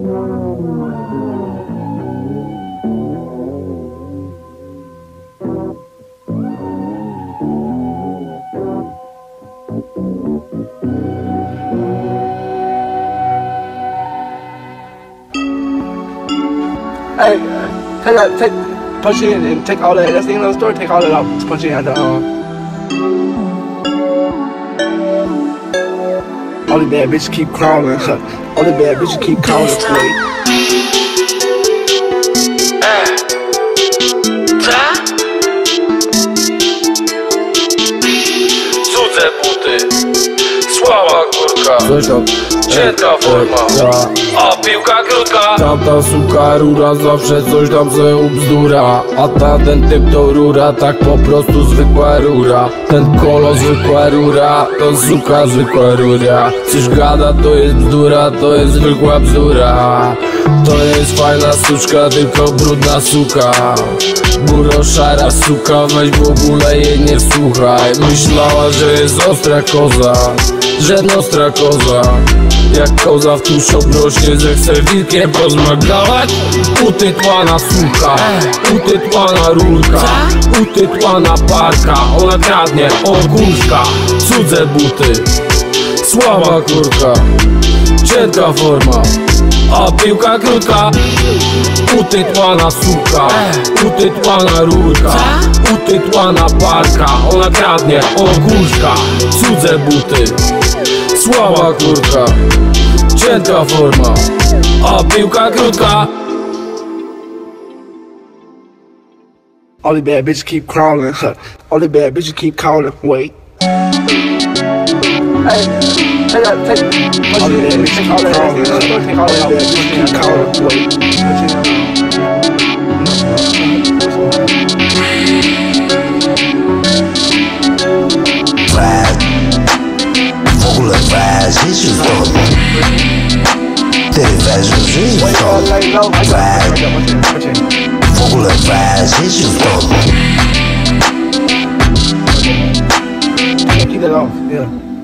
Hey, take that, take, punch it in and take all that. That's the end of the story. Take all that out. Punch it in. The, um, all the bad bitches keep crawling. All the bad bitches keep calling. Wait. Kurka Coś tam Cienka forma? A piłka krótka. Tamta suka rura zawsze coś tam se ubzdura. A ta ten typ to rura, tak po prostu zwykła rura. Ten kolo zwykła rura, to suka zwykła rura. Coś gada to jest bzdura, to jest zwykła bzdura. To jest fajna suczka, tylko brudna suka Szara suka, weź w ogóle jej nie słuchaj. Myślała, że jest ostra koza Że nostra koza. Jak koza w tusz obrośnie, że chce wilkiem pozmagać Utytłana suka, utytłana rurka. Utytłana parka, ona kradnie ogórka. Cudze buty, słaba kurka. Cienka forma, a piłka krótka. Utytłana suka, utytłana rurka. Utytłana parka, ona kradnie ogórka. Cudze buty, słaba kurka. Cienka forma, a piłka krótka. All the bad bitches keep crawling. All the bad bitches keep calling. Wait. Hey, Take out, take, take, all that, take all that, take all that, take all that, that yeah.